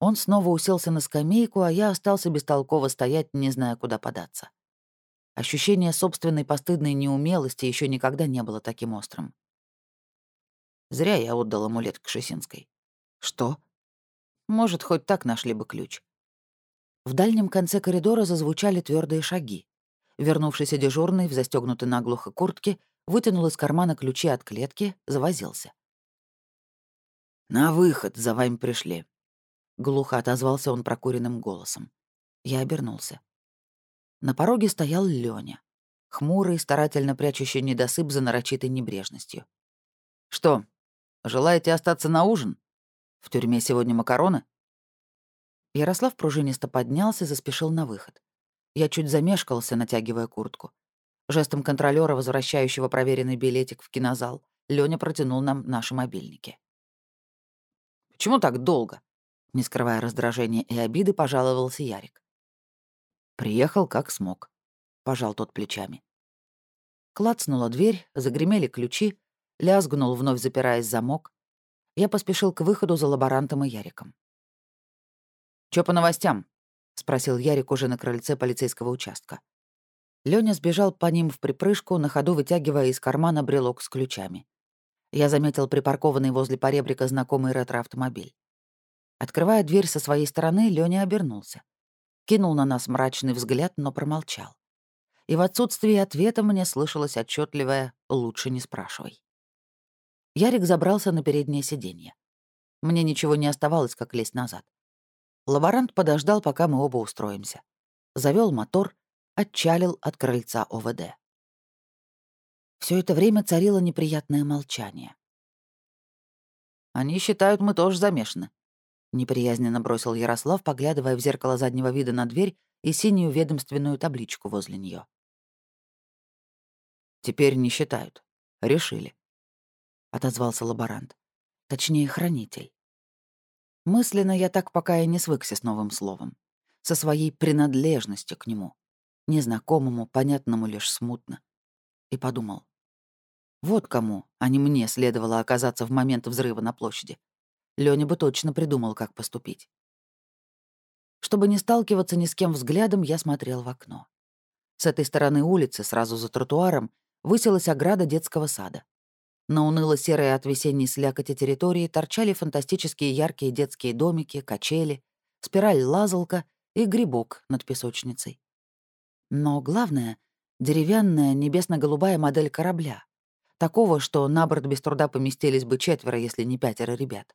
Он снова уселся на скамейку, а я остался бестолково стоять, не зная, куда податься. Ощущение собственной постыдной неумелости еще никогда не было таким острым. Зря я отдал амулет к Шесинской. Что? Может, хоть так нашли бы ключ. В дальнем конце коридора зазвучали твердые шаги. Вернувшийся дежурный в застегнутой наглухо куртке вытянул из кармана ключи от клетки, завозился. «На выход за вами пришли», — глухо отозвался он прокуренным голосом. Я обернулся. На пороге стоял Лёня, хмурый, старательно прячущий недосып за нарочитой небрежностью. «Что, желаете остаться на ужин? В тюрьме сегодня макароны?» Ярослав пружинисто поднялся и заспешил на выход. Я чуть замешкался, натягивая куртку. Жестом контролера, возвращающего проверенный билетик в кинозал, Лёня протянул нам наши мобильники. «Почему так долго?» Не скрывая раздражения и обиды, пожаловался Ярик. Приехал как смог. Пожал тот плечами. Клацнула дверь, загремели ключи, лязгнул, вновь запираясь замок. Я поспешил к выходу за лаборантом и Яриком. «Чё по новостям?» — спросил Ярик уже на крыльце полицейского участка. Лёня сбежал по ним в припрыжку, на ходу вытягивая из кармана брелок с ключами. Я заметил припаркованный возле поребрика знакомый ретро-автомобиль. Открывая дверь со своей стороны, Лёня обернулся кинул на нас мрачный взгляд, но промолчал. И в отсутствии ответа мне слышалось отчетливое «лучше не спрашивай». Ярик забрался на переднее сиденье. Мне ничего не оставалось, как лезть назад. Лаборант подождал, пока мы оба устроимся. Завел мотор, отчалил от крыльца ОВД. Все это время царило неприятное молчание. «Они считают, мы тоже замешаны», Неприязненно бросил Ярослав, поглядывая в зеркало заднего вида на дверь и синюю ведомственную табличку возле нее. «Теперь не считают. Решили», — отозвался лаборант. Точнее, хранитель. Мысленно я так пока и не свыкся с новым словом. Со своей принадлежностью к нему. Незнакомому, понятному лишь смутно. И подумал. Вот кому, а не мне, следовало оказаться в момент взрыва на площади. Лёня бы точно придумал, как поступить. Чтобы не сталкиваться ни с кем взглядом, я смотрел в окно. С этой стороны улицы, сразу за тротуаром, высилась ограда детского сада. На уныло-серой от весенней слякоти территории торчали фантастические яркие детские домики, качели, спираль-лазалка и грибок над песочницей. Но главное — деревянная небесно-голубая модель корабля. Такого, что на борт без труда поместились бы четверо, если не пятеро ребят.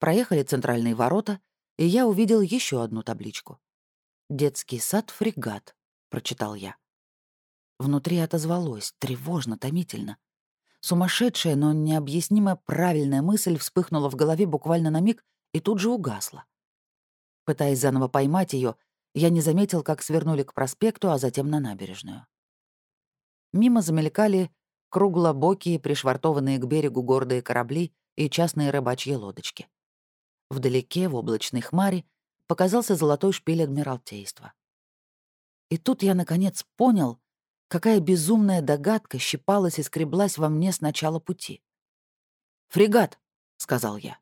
Проехали центральные ворота, и я увидел еще одну табличку. «Детский сад «Фрегат», — прочитал я. Внутри отозвалось, тревожно, томительно. Сумасшедшая, но необъяснимо правильная мысль вспыхнула в голове буквально на миг и тут же угасла. Пытаясь заново поймать ее, я не заметил, как свернули к проспекту, а затем на набережную. Мимо замелькали круглобокие, пришвартованные к берегу гордые корабли и частные рыбачьи лодочки. Вдалеке, в облачной хмаре, показался золотой шпиль Адмиралтейства. И тут я, наконец, понял, какая безумная догадка щипалась и скреблась во мне с начала пути. «Фрегат», — сказал я.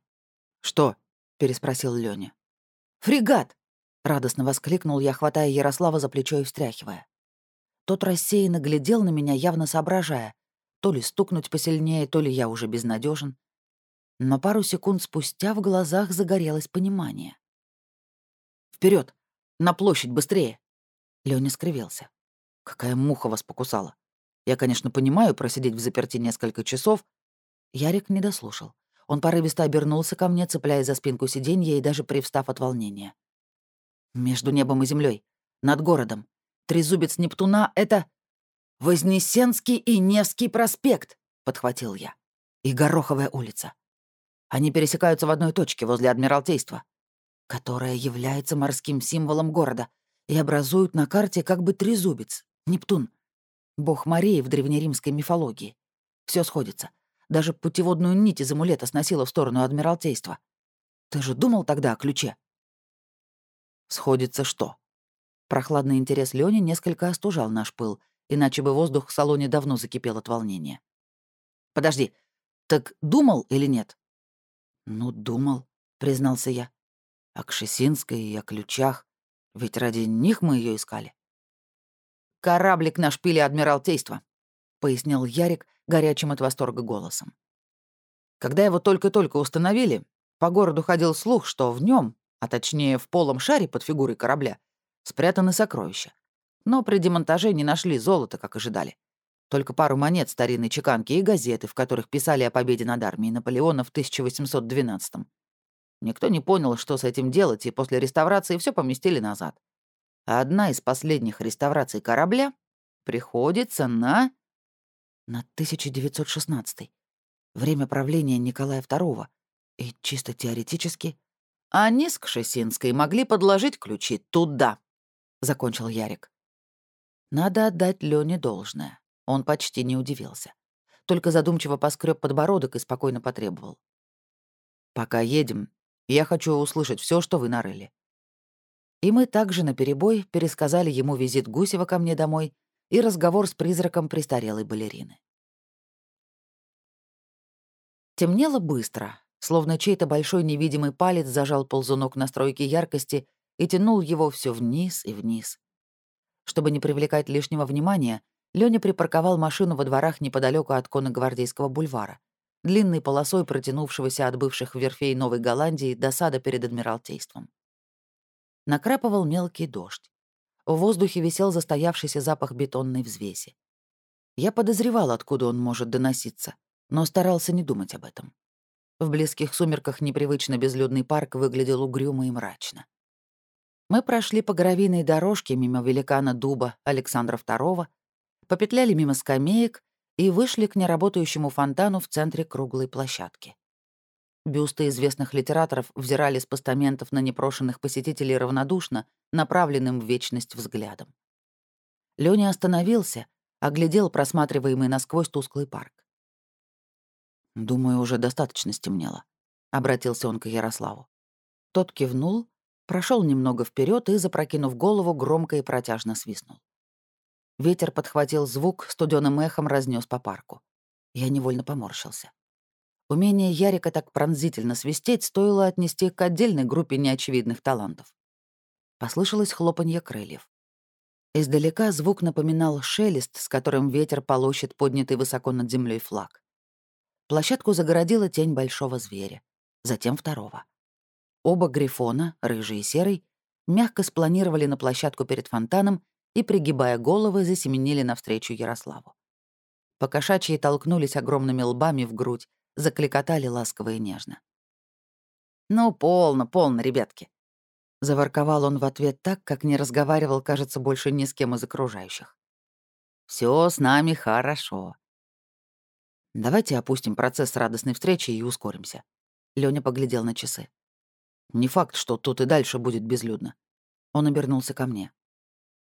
«Что?» — переспросил Лёня. «Фрегат!» — радостно воскликнул я, хватая Ярослава за плечо и встряхивая. Тот рассеянно глядел на меня, явно соображая, то ли стукнуть посильнее, то ли я уже безнадежен но пару секунд спустя в глазах загорелось понимание. Вперед, На площадь, быстрее!» Лёня скривился. «Какая муха вас покусала? Я, конечно, понимаю просидеть в заперти несколько часов». Ярик не дослушал. Он порывисто обернулся ко мне, цепляясь за спинку сиденья и даже привстав от волнения. Между небом и землей, над городом. Трезубец Нептуна — это... «Вознесенский и Невский проспект», — подхватил я. «И Гороховая улица. Они пересекаются в одной точке возле Адмиралтейства, которое является морским символом города, и образуют на карте как бы трезубец, Нептун, бог морей в древнеримской мифологии. Все сходится. Даже путеводную нить из амулета сносила в сторону Адмиралтейства. Ты же думал тогда о ключе? Сходится что? Прохладный интерес Лёни несколько остужал наш пыл, иначе бы воздух в салоне давно закипел от волнения. «Подожди, так думал или нет?» «Ну, думал», — признался я. «О Кшесинской и о ключах. Ведь ради них мы ее искали». «Кораблик на шпиле Адмиралтейства», — пояснил Ярик горячим от восторга голосом. Когда его только-только установили, по городу ходил слух, что в нем, а точнее в полом шаре под фигурой корабля, спрятаны сокровища. Но при демонтаже не нашли золота, как ожидали. Только пару монет старинной чеканки и газеты, в которых писали о победе над армией Наполеона в 1812 -м. Никто не понял, что с этим делать, и после реставрации все поместили назад. А одна из последних реставраций корабля приходится на... На 1916 Время правления Николая II. И чисто теоретически... Они с Кшесинской могли подложить ключи туда, — закончил Ярик. Надо отдать Лёне должное. Он почти не удивился. Только задумчиво поскреб подбородок и спокойно потребовал. «Пока едем, я хочу услышать все, что вы нарыли». И мы также наперебой пересказали ему визит Гусева ко мне домой и разговор с призраком престарелой балерины. Темнело быстро, словно чей-то большой невидимый палец зажал ползунок настройки яркости и тянул его все вниз и вниз. Чтобы не привлекать лишнего внимания, Лёня припарковал машину во дворах неподалеку от Конногвардейского бульвара, длинной полосой протянувшегося от бывших верфей Новой Голландии до сада перед Адмиралтейством. Накрапывал мелкий дождь. В воздухе висел застоявшийся запах бетонной взвеси. Я подозревал, откуда он может доноситься, но старался не думать об этом. В близких сумерках непривычно безлюдный парк выглядел угрюмо и мрачно. Мы прошли по гравийной дорожке мимо великана дуба Александра II, попетляли мимо скамеек и вышли к неработающему фонтану в центре круглой площадки. Бюсты известных литераторов взирали с постаментов на непрошенных посетителей равнодушно, направленным в вечность взглядом. Лёня остановился, оглядел просматриваемый насквозь тусклый парк. «Думаю, уже достаточно стемнело», — обратился он к Ярославу. Тот кивнул, прошел немного вперед и, запрокинув голову, громко и протяжно свистнул. Ветер подхватил звук, студеным эхом разнес по парку. Я невольно поморщился. Умение Ярика так пронзительно свистеть стоило отнести к отдельной группе неочевидных талантов. Послышалось хлопанье крыльев. Издалека звук напоминал шелест, с которым ветер полощет поднятый высоко над землей флаг. Площадку загородила тень большого зверя, затем второго. Оба грифона, рыжий и серый, мягко спланировали на площадку перед фонтаном и, пригибая головы, засеменили навстречу Ярославу. Покошачьи толкнулись огромными лбами в грудь, закликотали ласково и нежно. «Ну, полно, полно, ребятки!» Заворковал он в ответ так, как не разговаривал, кажется, больше ни с кем из окружающих. Все с нами хорошо. Давайте опустим процесс радостной встречи и ускоримся. Лёня поглядел на часы. Не факт, что тут и дальше будет безлюдно. Он обернулся ко мне.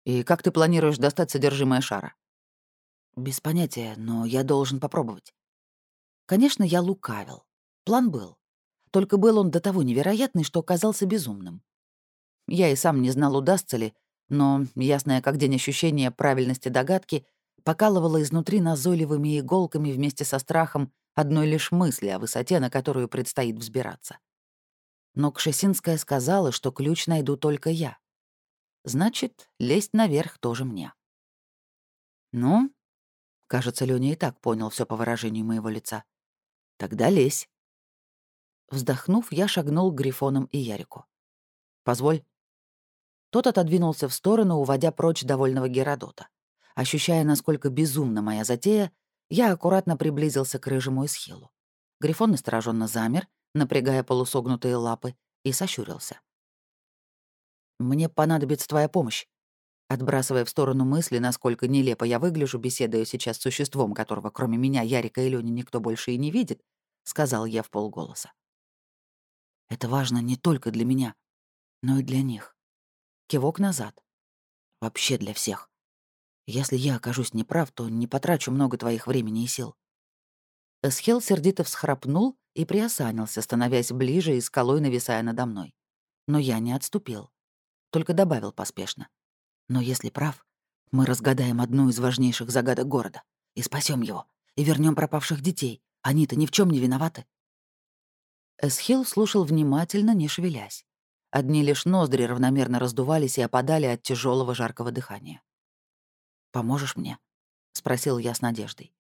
«И как ты планируешь достать содержимое шара?» «Без понятия, но я должен попробовать». Конечно, я лукавил. План был. Только был он до того невероятный, что казался безумным. Я и сам не знал, удастся ли, но ясное как день ощущение правильности догадки покалывало изнутри назойливыми иголками вместе со страхом одной лишь мысли о высоте, на которую предстоит взбираться. Но Кшесинская сказала, что ключ найду только я. Значит, лезть наверх тоже мне. Ну, кажется, Лёня и так понял все по выражению моего лица. Тогда лезь. Вздохнув, я шагнул к Грифонам и Ярику. «Позволь». Тот отодвинулся в сторону, уводя прочь довольного Геродота. Ощущая, насколько безумна моя затея, я аккуратно приблизился к рыжему Исхилу. Грифон настороженно замер, напрягая полусогнутые лапы, и сощурился. «Мне понадобится твоя помощь». Отбрасывая в сторону мысли, насколько нелепо я выгляжу, беседуя сейчас с существом, которого кроме меня, Ярика и Лёни никто больше и не видит, сказал я в полголоса. «Это важно не только для меня, но и для них». Кивок назад. «Вообще для всех. Если я окажусь неправ, то не потрачу много твоих времени и сил». Эсхел сердито всхрапнул и приосанился, становясь ближе и скалой нависая надо мной. Но я не отступил. Только добавил поспешно. Но если прав, мы разгадаем одну из важнейших загадок города и спасем его, и вернем пропавших детей. Они-то ни в чем не виноваты. Эсхил слушал внимательно, не шевелясь. Одни лишь ноздри равномерно раздувались и опадали от тяжелого жаркого дыхания. «Поможешь мне?» — спросил я с надеждой.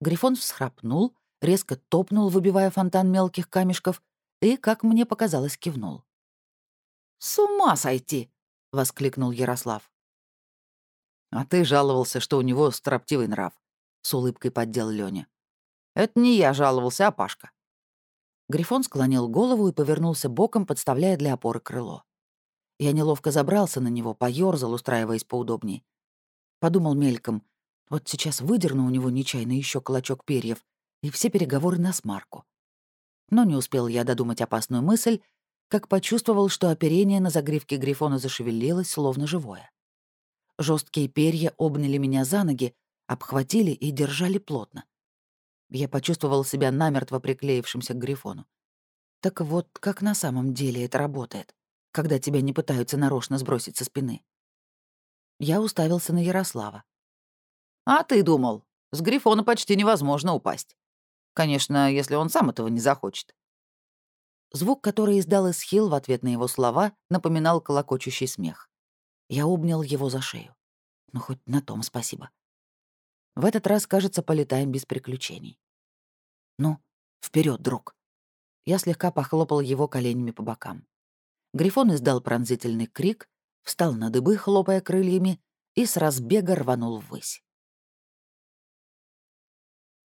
Грифон всхрапнул, резко топнул, выбивая фонтан мелких камешков, и, как мне показалось, кивнул. «С ума сойти!» — воскликнул Ярослав. «А ты жаловался, что у него строптивый нрав», — с улыбкой поддел Лёня. «Это не я жаловался, а Пашка». Грифон склонил голову и повернулся боком, подставляя для опоры крыло. Я неловко забрался на него, поёрзал, устраиваясь поудобнее. Подумал мельком, вот сейчас выдерну у него нечаянно еще клочок перьев, и все переговоры на смарку. Но не успел я додумать опасную мысль, как почувствовал, что оперение на загривке Грифона зашевелилось, словно живое. Жесткие перья обняли меня за ноги, обхватили и держали плотно. Я почувствовал себя намертво приклеившимся к Грифону. Так вот, как на самом деле это работает, когда тебя не пытаются нарочно сбросить со спины. Я уставился на Ярослава. «А ты думал, с Грифона почти невозможно упасть. Конечно, если он сам этого не захочет». Звук, который издал Исхил в ответ на его слова, напоминал колокочущий смех. Я обнял его за шею. Ну, хоть на том спасибо. В этот раз, кажется, полетаем без приключений. Ну, вперед, друг. Я слегка похлопал его коленями по бокам. Грифон издал пронзительный крик, встал на дыбы, хлопая крыльями, и с разбега рванул ввысь.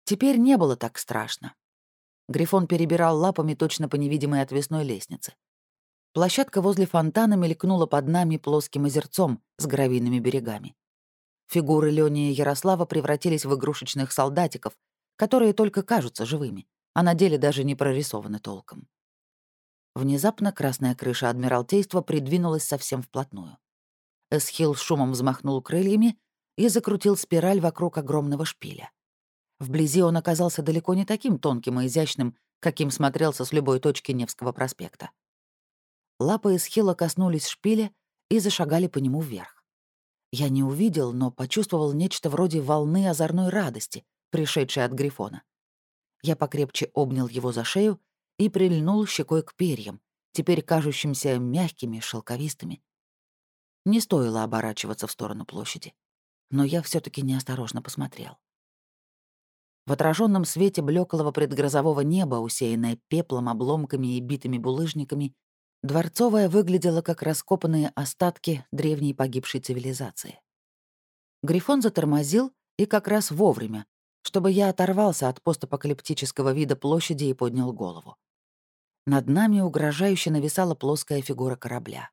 Теперь не было так страшно. Грифон перебирал лапами точно по невидимой отвесной лестнице. Площадка возле фонтана мелькнула под нами плоским озерцом с гравийными берегами. Фигуры Лёни и Ярослава превратились в игрушечных солдатиков, которые только кажутся живыми, а на деле даже не прорисованы толком. Внезапно красная крыша Адмиралтейства придвинулась совсем вплотную. Эсхил шумом взмахнул крыльями и закрутил спираль вокруг огромного шпиля. Вблизи он оказался далеко не таким тонким и изящным, каким смотрелся с любой точки Невского проспекта. Лапы Эсхила коснулись шпиля и зашагали по нему вверх. Я не увидел, но почувствовал нечто вроде волны озорной радости, пришедшей от Грифона. Я покрепче обнял его за шею и прильнул щекой к перьям, теперь кажущимся мягкими, шелковистыми. Не стоило оборачиваться в сторону площади, но я все таки неосторожно посмотрел. В отраженном свете блеклого предгрозового неба, усеянное пеплом, обломками и битыми булыжниками, Дворцовая выглядела как раскопанные остатки древней погибшей цивилизации. Грифон затормозил и как раз вовремя, чтобы я оторвался от постапокалиптического вида площади и поднял голову. Над нами угрожающе нависала плоская фигура корабля.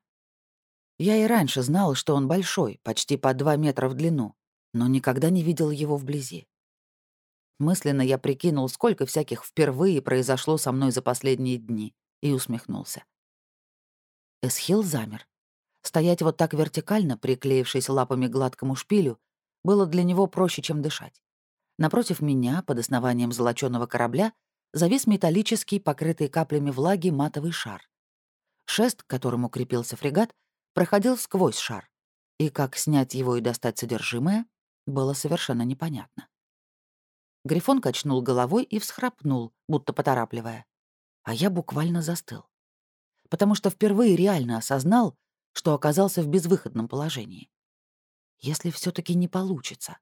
Я и раньше знал, что он большой, почти по два метра в длину, но никогда не видел его вблизи. Мысленно я прикинул, сколько всяких впервые произошло со мной за последние дни, и усмехнулся. Эсхил замер. Стоять вот так вертикально, приклеившись лапами к гладкому шпилю, было для него проще, чем дышать. Напротив меня, под основанием золочёного корабля, завис металлический, покрытый каплями влаги, матовый шар. Шест, к которому крепился фрегат, проходил сквозь шар, и как снять его и достать содержимое, было совершенно непонятно. Грифон качнул головой и всхрапнул, будто поторапливая. А я буквально застыл. Потому что впервые реально осознал, что оказался в безвыходном положении. Если все таки не получится.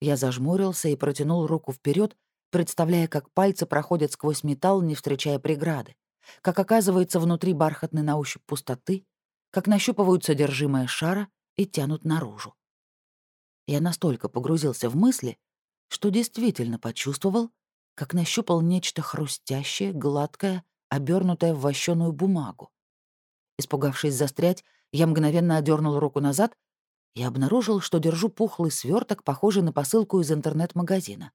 Я зажмурился и протянул руку вперед, представляя, как пальцы проходят сквозь металл, не встречая преграды, как оказывается внутри бархатной на ощупь пустоты, как нащупывают содержимое шара и тянут наружу. Я настолько погрузился в мысли, что действительно почувствовал, как нащупал нечто хрустящее, гладкое, обернутое в вощеную бумагу. Испугавшись застрять, я мгновенно одернул руку назад и обнаружил, что держу пухлый сверток, похожий на посылку из интернет-магазина.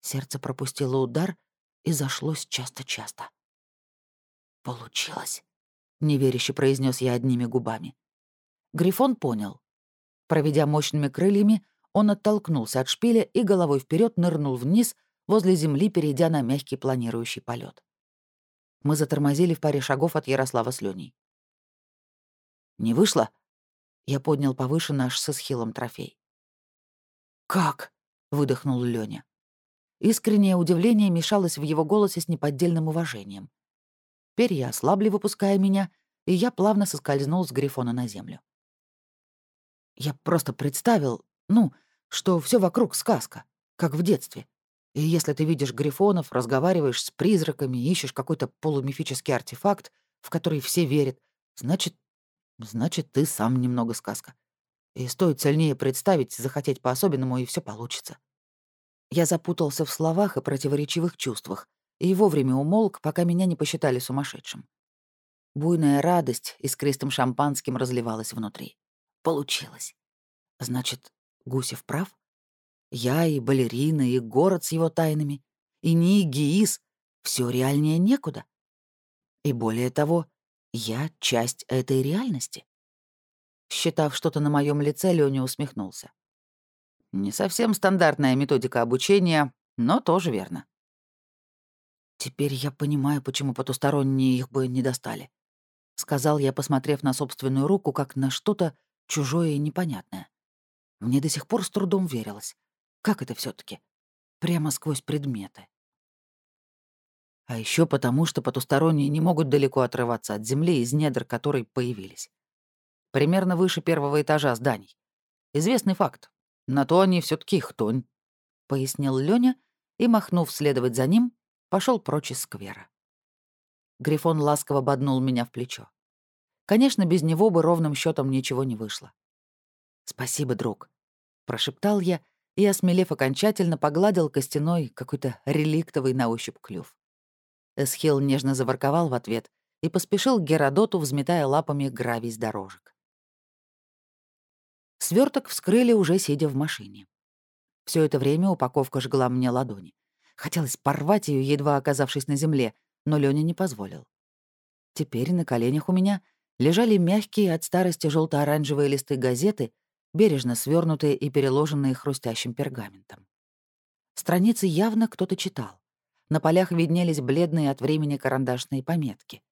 Сердце пропустило удар и зашлось часто-часто. «Получилось», — неверяще произнес я одними губами. Грифон понял. Проведя мощными крыльями, он оттолкнулся от шпиля и головой вперед нырнул вниз, возле земли, перейдя на мягкий планирующий полет. Мы затормозили в паре шагов от Ярослава с Леней. «Не вышло?» Я поднял повыше наш со схилом трофей. «Как?» — выдохнул Лёня. Искреннее удивление мешалось в его голосе с неподдельным уважением. Перья ослабли, выпуская меня, и я плавно соскользнул с Грифона на землю. Я просто представил, ну, что все вокруг сказка, как в детстве. И если ты видишь грифонов, разговариваешь с призраками, ищешь какой-то полумифический артефакт, в который все верят, значит, значит, ты сам немного сказка. И стоит сильнее представить, захотеть по-особенному, и все получится. Я запутался в словах и противоречивых чувствах, и вовремя умолк, пока меня не посчитали сумасшедшим. Буйная радость искристым шампанским разливалась внутри. Получилось. Значит, Гусев прав? Я и балерина, и город с его тайнами, и не Гиис — все реальнее некуда. И более того, я — часть этой реальности. Считав что-то на моем лице, Лёня усмехнулся. Не совсем стандартная методика обучения, но тоже верно. Теперь я понимаю, почему потусторонние их бы не достали. Сказал я, посмотрев на собственную руку, как на что-то чужое и непонятное. Мне до сих пор с трудом верилось. Как это все таки Прямо сквозь предметы. А еще потому, что потусторонние не могут далеко отрываться от земли, из недр которой появились. Примерно выше первого этажа зданий. Известный факт. На то они все таки хтонь, — пояснил Лёня и, махнув следовать за ним, пошел прочь из сквера. Грифон ласково боднул меня в плечо. Конечно, без него бы ровным счетом ничего не вышло. «Спасибо, друг», — прошептал я и, осмелев окончательно, погладил костяной какой-то реликтовый на ощупь клюв. Эсхил нежно заворковал в ответ и поспешил к Геродоту, взметая лапами гравий с дорожек. Сверток вскрыли уже сидя в машине. Все это время упаковка жгла мне ладони. Хотелось порвать ее, едва оказавшись на земле, но Лёня не позволил. Теперь на коленях у меня лежали мягкие от старости желто оранжевые листы газеты, бережно свернутые и переложенные хрустящим пергаментом. Страницы явно кто-то читал. На полях виднелись бледные от времени карандашные пометки.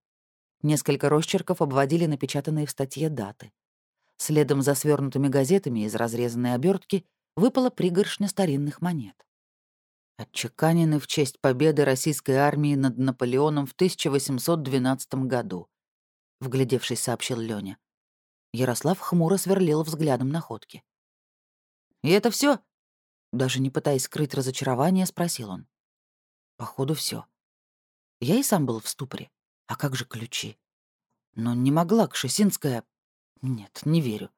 Несколько росчерков обводили напечатанные в статье даты. Следом за свернутыми газетами из разрезанной обертки выпала пригоршня старинных монет. Отчеканены в честь победы российской армии над Наполеоном в 1812 году, вглядевшись, сообщил Лёня. Ярослав хмуро сверлил взглядом находки. «И это все? Даже не пытаясь скрыть разочарование, спросил он. «Походу, все. Я и сам был в ступоре. А как же ключи? Но не могла Кшесинская нет, не верю.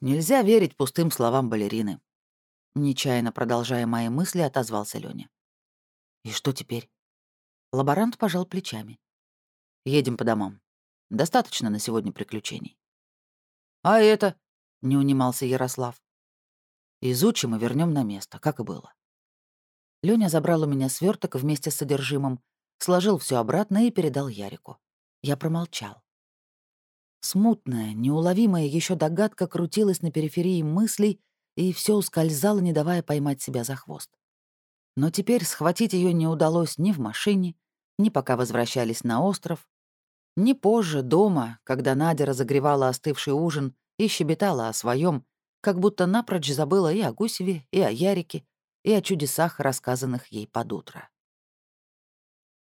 Нельзя верить пустым словам балерины. Нечаянно продолжая мои мысли, отозвался Лёня. И что теперь? Лаборант пожал плечами. Едем по домам. Достаточно на сегодня приключений. А это? Не унимался Ярослав. Изучим и вернем на место, как и было. Лёня забрал у меня сверток вместе с содержимым, сложил все обратно и передал Ярику. Я промолчал. Смутная, неуловимая еще догадка крутилась на периферии мыслей, и все ускользало, не давая поймать себя за хвост. Но теперь схватить ее не удалось ни в машине, ни пока возвращались на остров, ни позже, дома, когда Надя разогревала остывший ужин и щебетала о своем, как будто напрочь забыла и о Гусеве, и о Ярике, и о чудесах, рассказанных ей под утро.